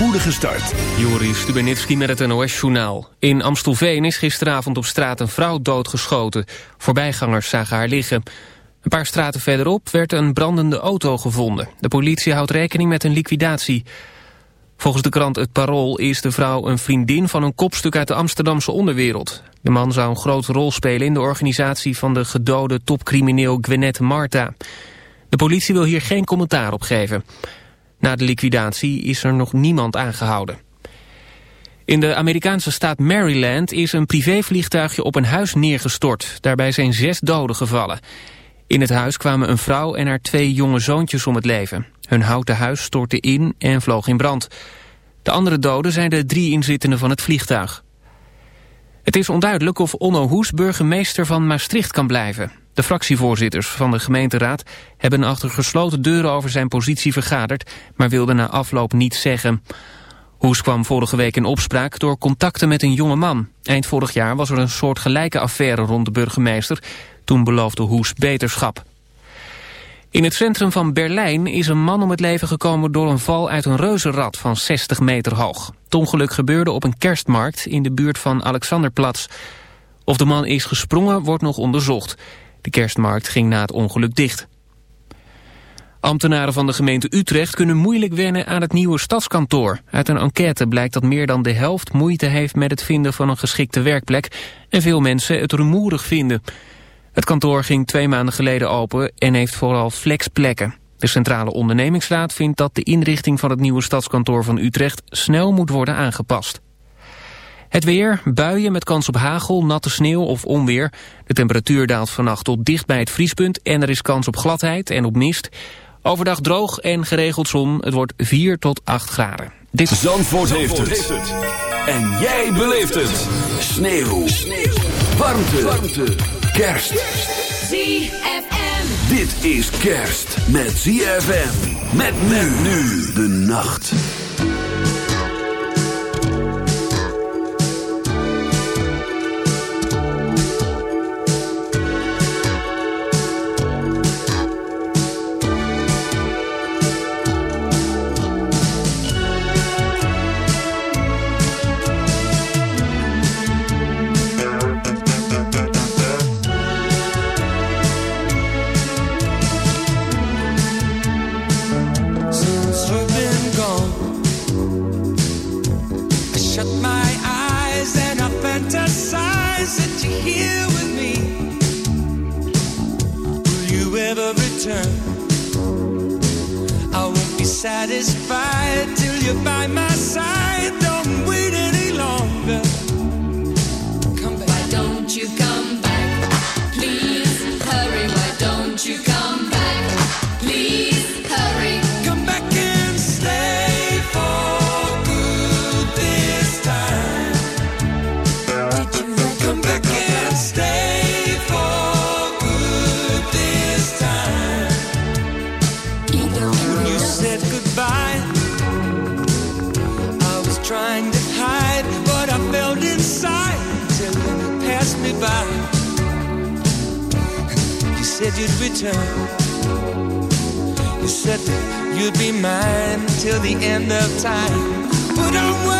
spoedige start. Joris Stubenitski met het NOS-journaal. In Amstelveen is gisteravond op straat een vrouw doodgeschoten. Voorbijgangers zagen haar liggen. Een paar straten verderop werd een brandende auto gevonden. De politie houdt rekening met een liquidatie. Volgens de krant Het Parool is de vrouw een vriendin van een kopstuk uit de Amsterdamse onderwereld. De man zou een grote rol spelen in de organisatie van de gedode topcrimineel Gwinnett Marta. De politie wil hier geen commentaar op geven. Na de liquidatie is er nog niemand aangehouden. In de Amerikaanse staat Maryland is een privévliegtuigje op een huis neergestort. Daarbij zijn zes doden gevallen. In het huis kwamen een vrouw en haar twee jonge zoontjes om het leven. Hun houten huis stortte in en vloog in brand. De andere doden zijn de drie inzittenden van het vliegtuig. Het is onduidelijk of Onno Hoes burgemeester van Maastricht kan blijven. De fractievoorzitters van de gemeenteraad hebben achter gesloten deuren over zijn positie vergaderd, maar wilden na afloop niets zeggen. Hoes kwam vorige week in opspraak door contacten met een jonge man. Eind vorig jaar was er een soort gelijke affaire rond de burgemeester. Toen beloofde Hoes beterschap. In het centrum van Berlijn is een man om het leven gekomen door een val uit een reuzenrad van 60 meter hoog. Het ongeluk gebeurde op een kerstmarkt in de buurt van Alexanderplatz. Of de man is gesprongen wordt nog onderzocht. De kerstmarkt ging na het ongeluk dicht. Ambtenaren van de gemeente Utrecht kunnen moeilijk wennen aan het nieuwe stadskantoor. Uit een enquête blijkt dat meer dan de helft moeite heeft met het vinden van een geschikte werkplek... en veel mensen het rumoerig vinden. Het kantoor ging twee maanden geleden open en heeft vooral flexplekken. De Centrale Ondernemingsraad vindt dat de inrichting van het nieuwe stadskantoor van Utrecht snel moet worden aangepast. Het weer, buien met kans op hagel, natte sneeuw of onweer. De temperatuur daalt vannacht tot dicht bij het vriespunt... en er is kans op gladheid en op mist. Overdag droog en geregeld zon. Het wordt 4 tot 8 graden. Dit... Zandvoort, Zandvoort heeft, het. En jij beleeft het. Sneeuw. sneeuw. Warmte. Warmte. Kerst. ZFM. Dit is kerst met ZFM. Met men nu de nacht. Satisfied till you're by my side. Said you'd return. You said that you'd be mine till the end of time. But waiting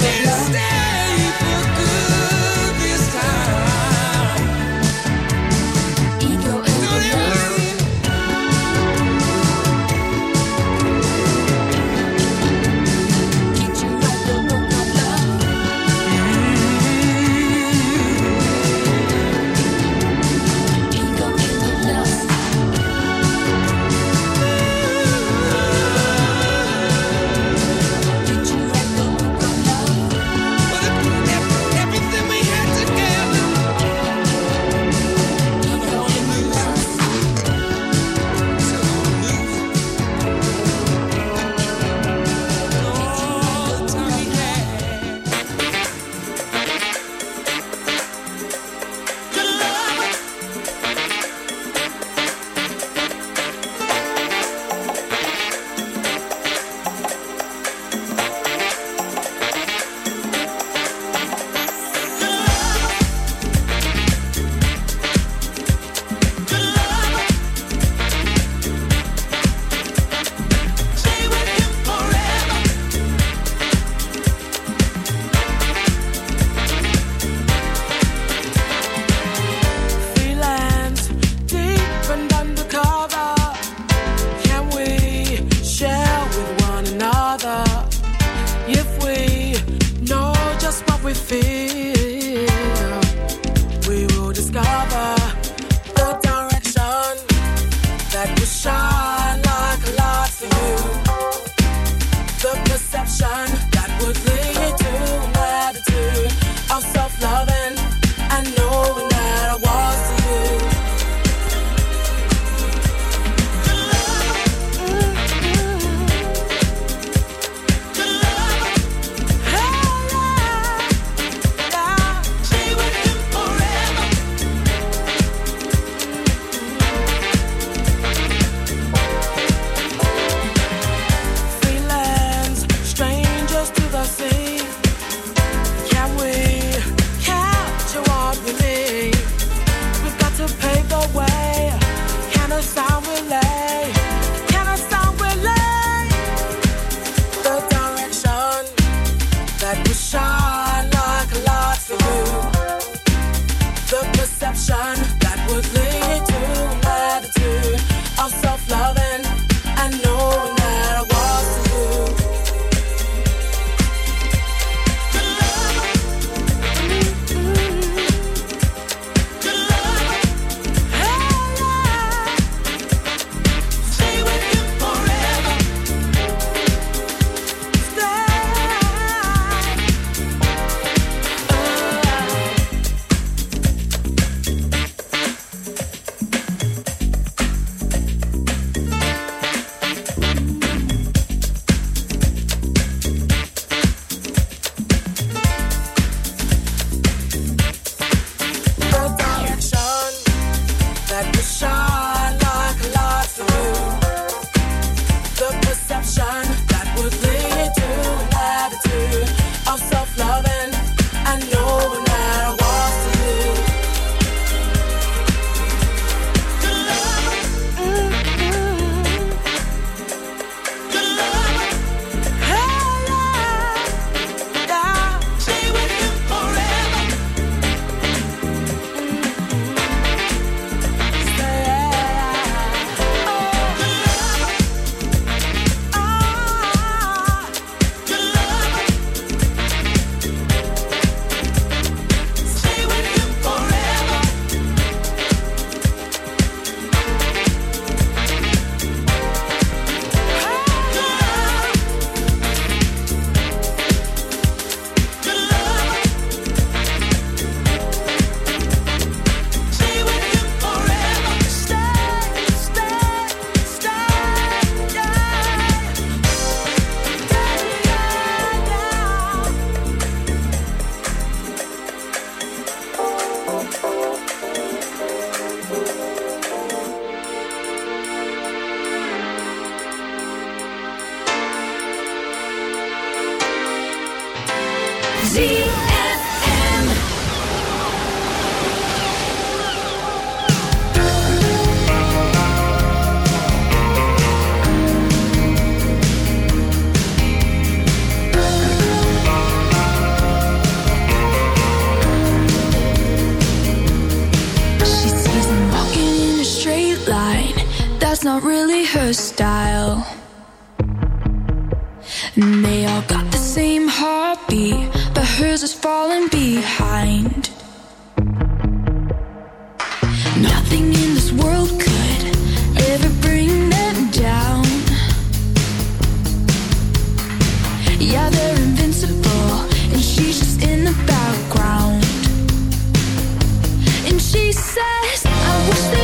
I wish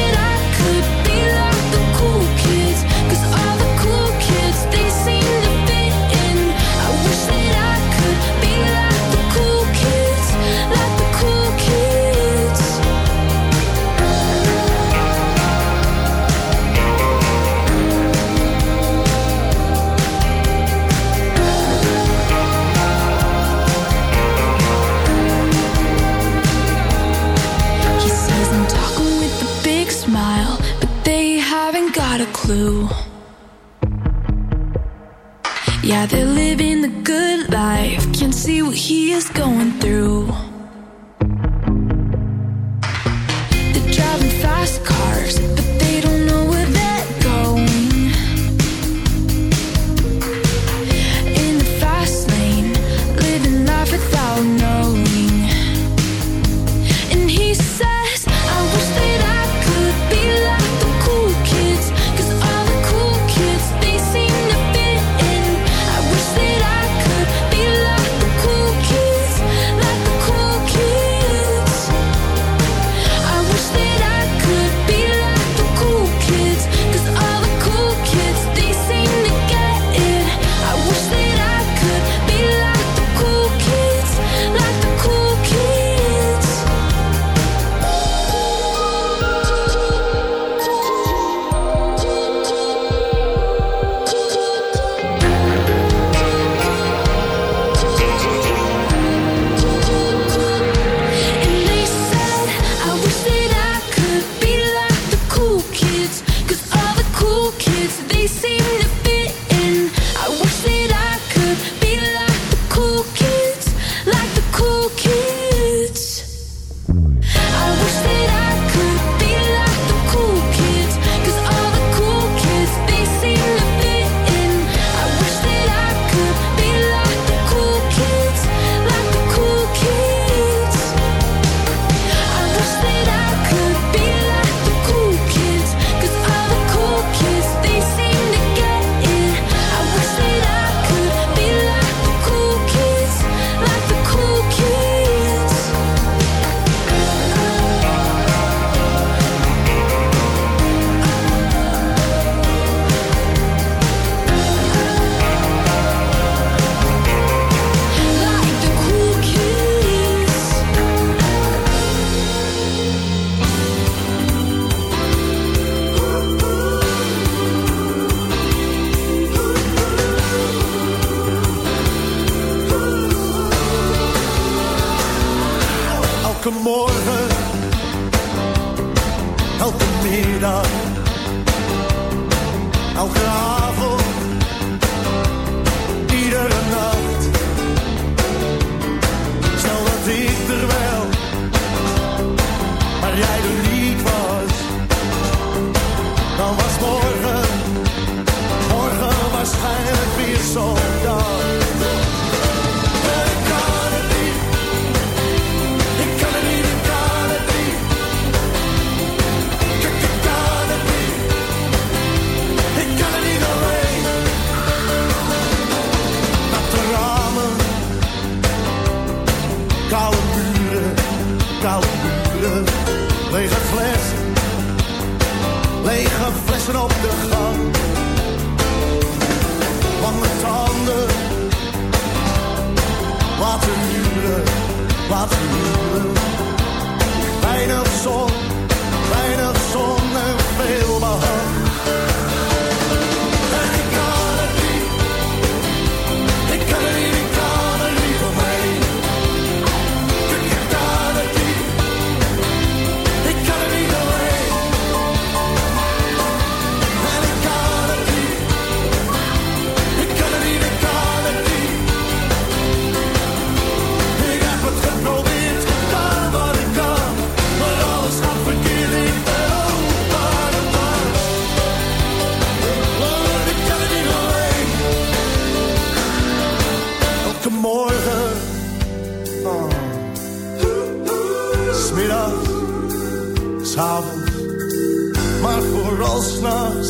clue. Yeah, they're living the good life. Can't see what he is going through. They're driving fast cars, but they don't. Lege flessen op de gang. Lange tanden. Watermuren, watermuren. Weinig zon. Christmas.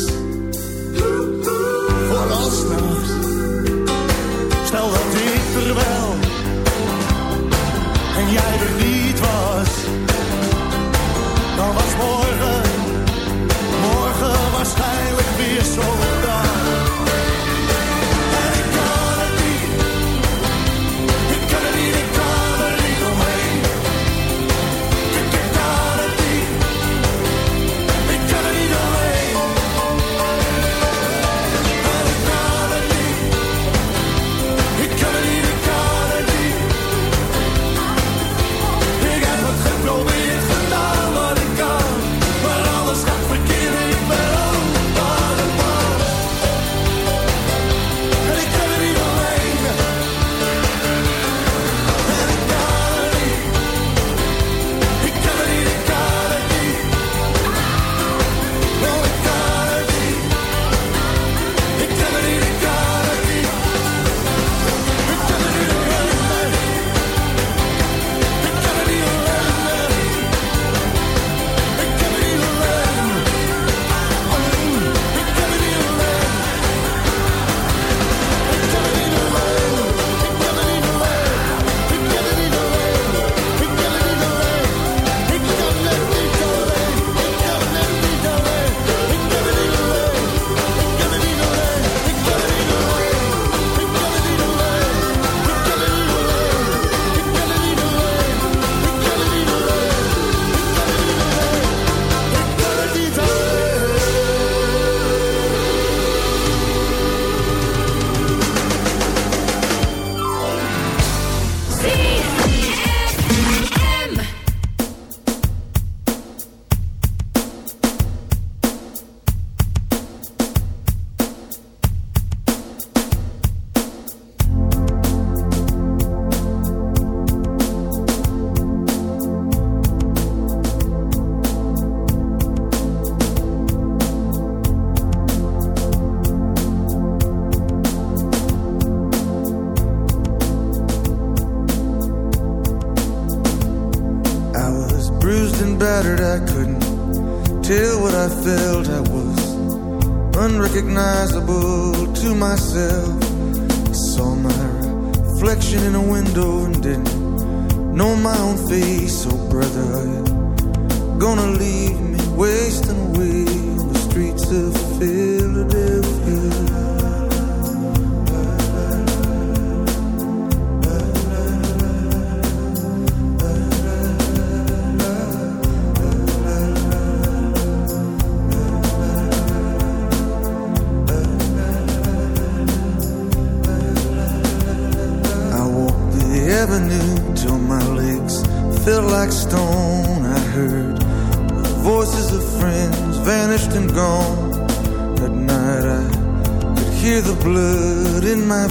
Wasting away wail the streets of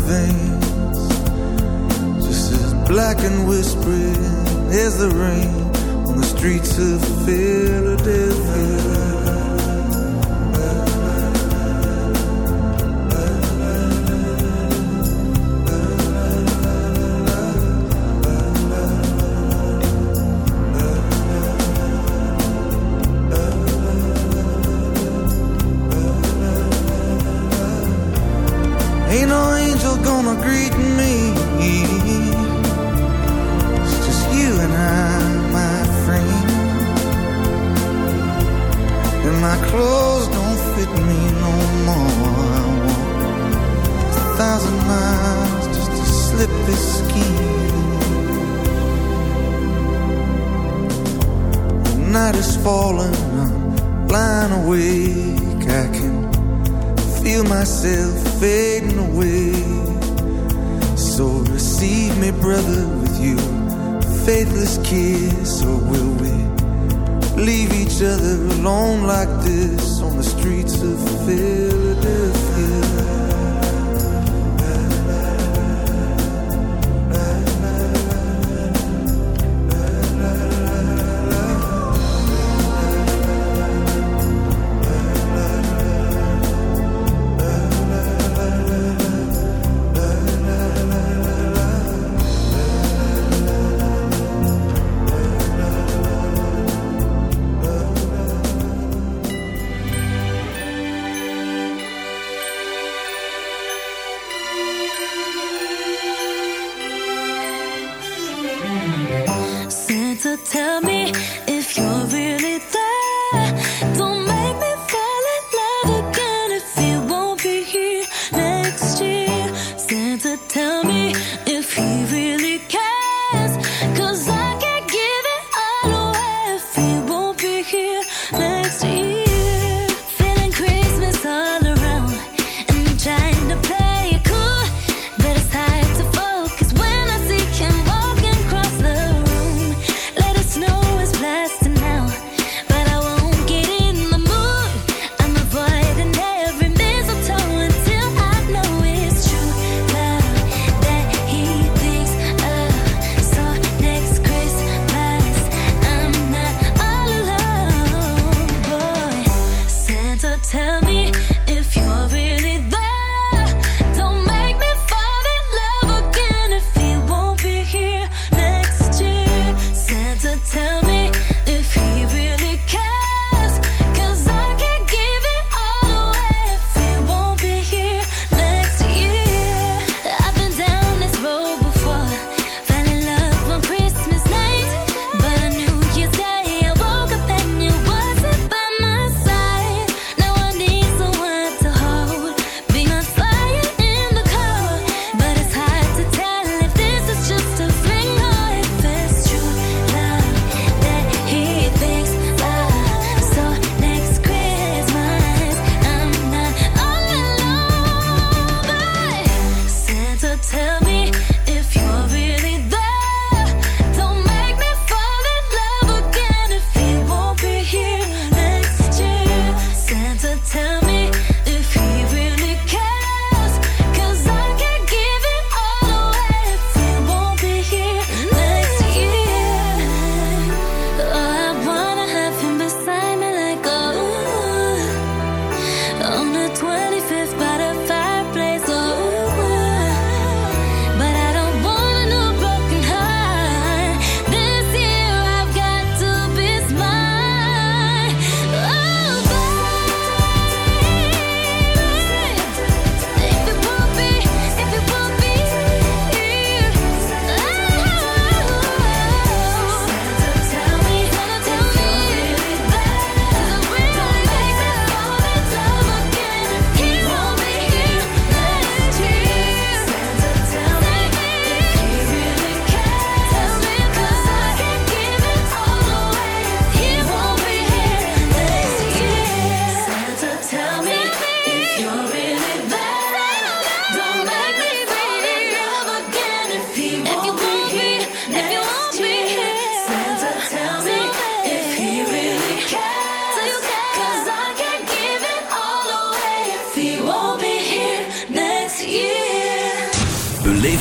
veins. Just as black and whispering as the rain On the streets of Philadelphia.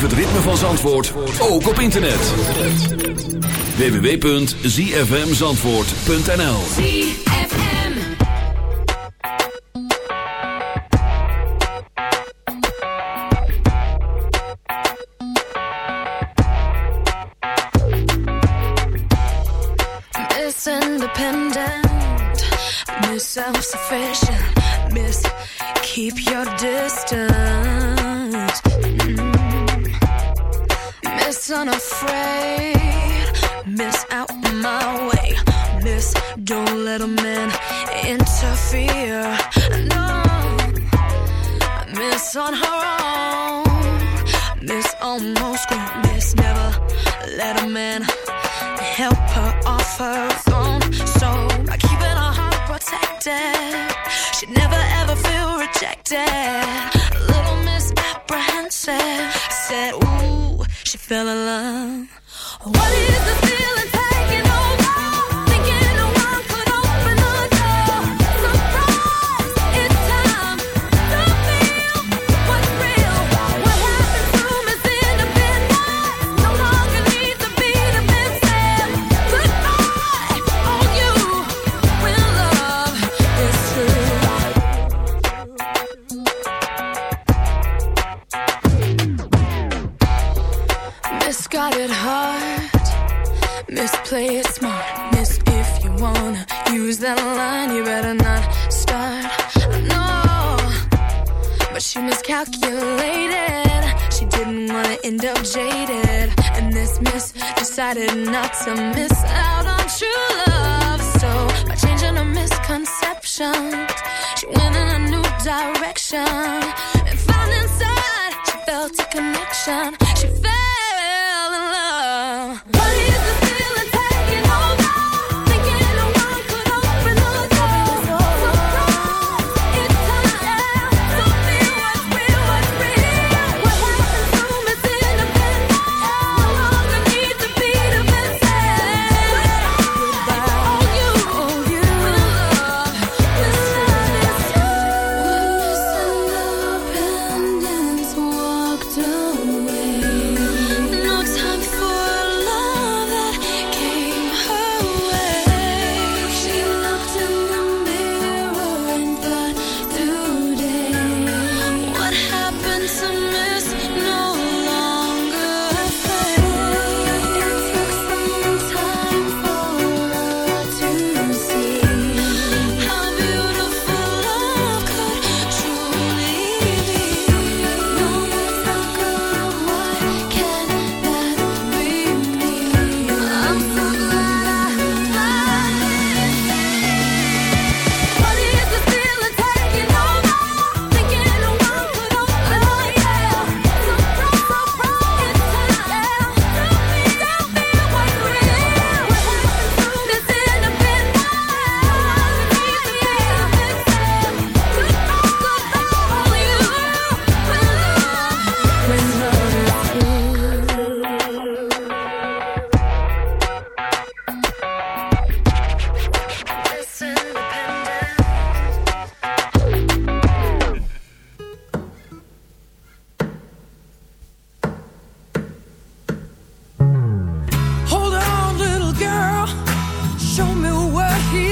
het ritme van Zandvoort ook op internet. www.zfmzandvoort.nl Miss independent, miss self-sufficient, miss keep your distance. unafraid. Miss out my way. Miss, don't let a man interfere. No, miss on her own. Miss almost grown. Miss never let a man help her off her throne. So by keeping her heart protected, she'd never ever feel rejected. love of jaded and this miss decided not to miss out on true love. So by changing a misconception, she went in a new direction. And found inside she felt a connection. She felt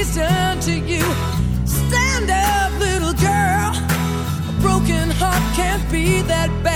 he's to you. Stand up, little girl. A broken heart can't be that bad.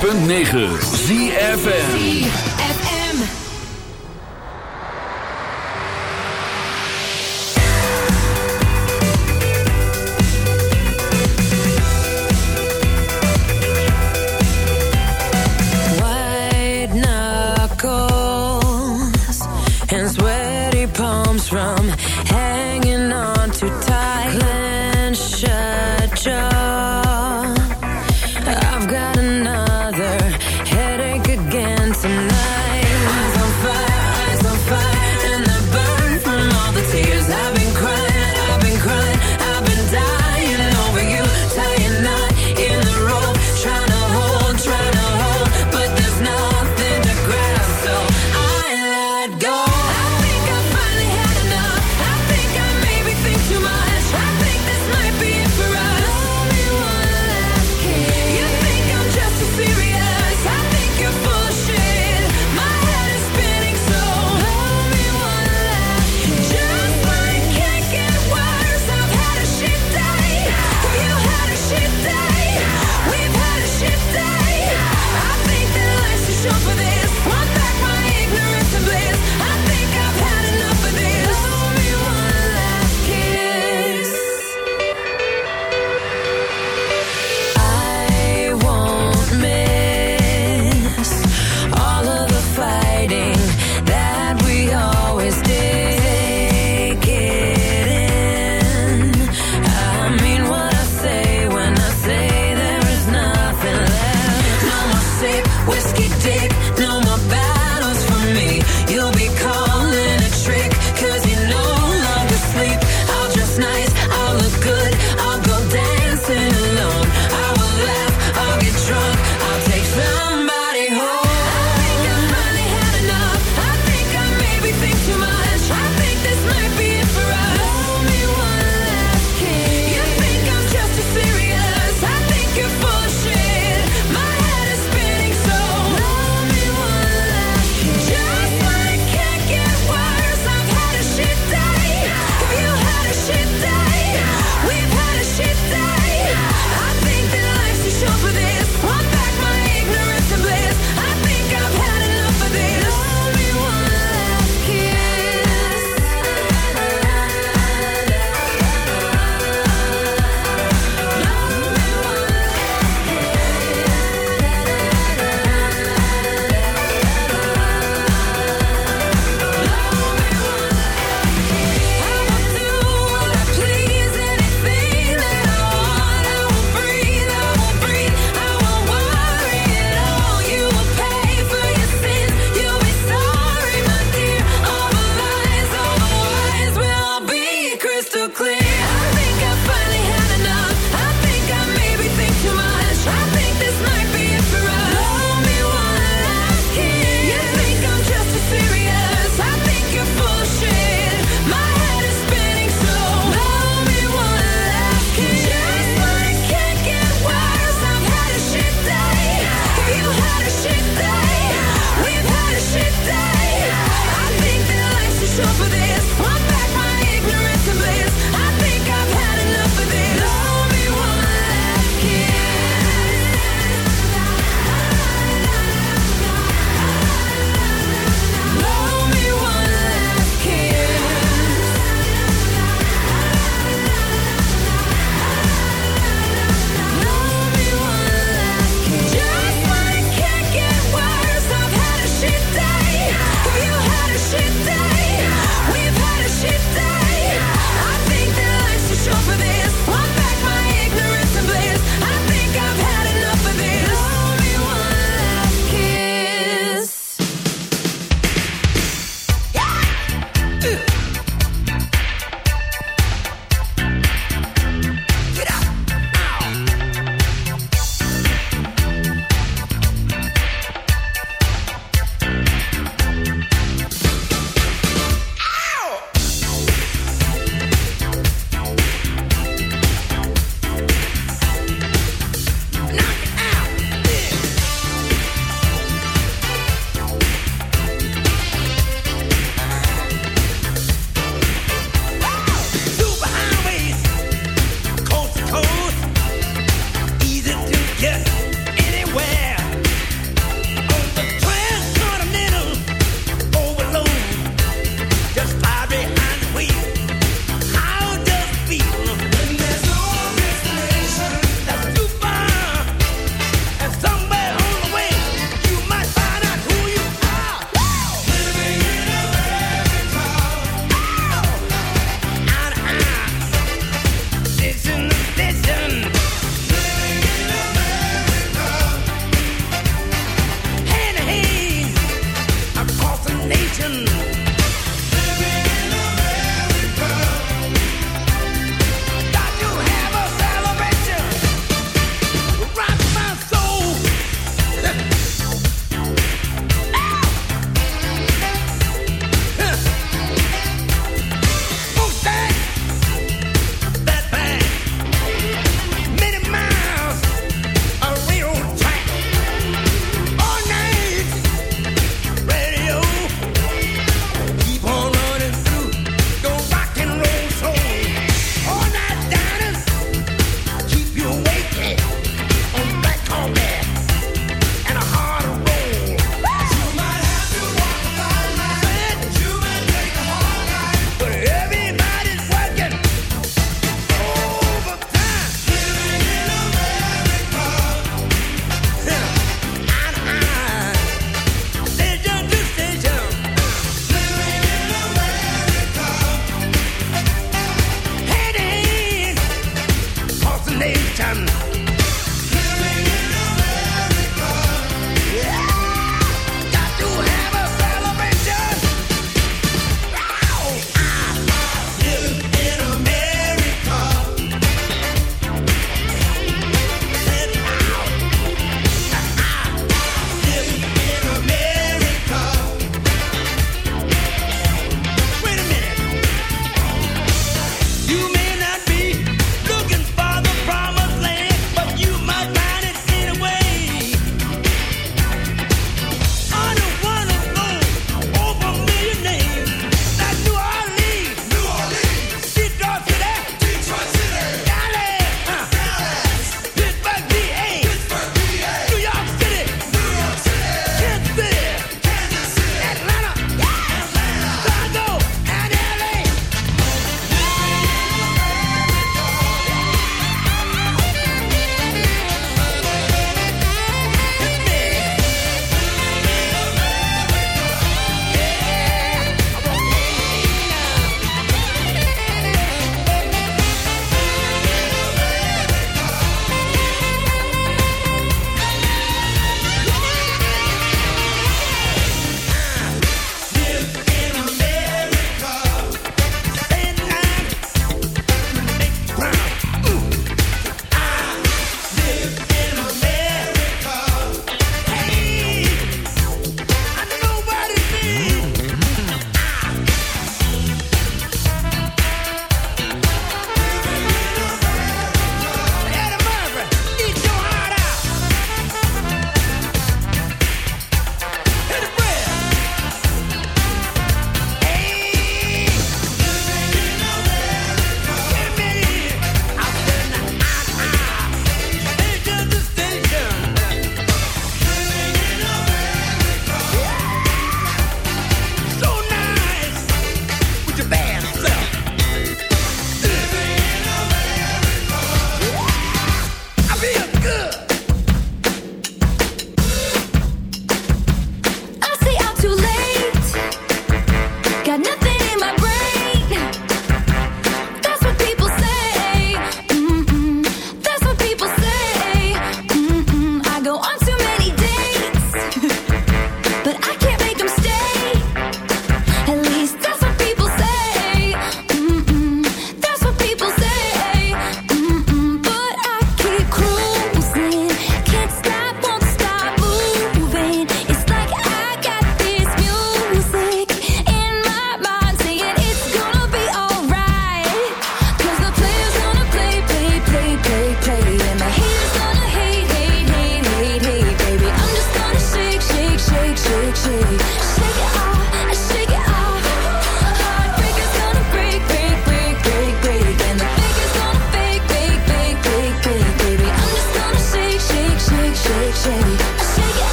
106.9 ZFN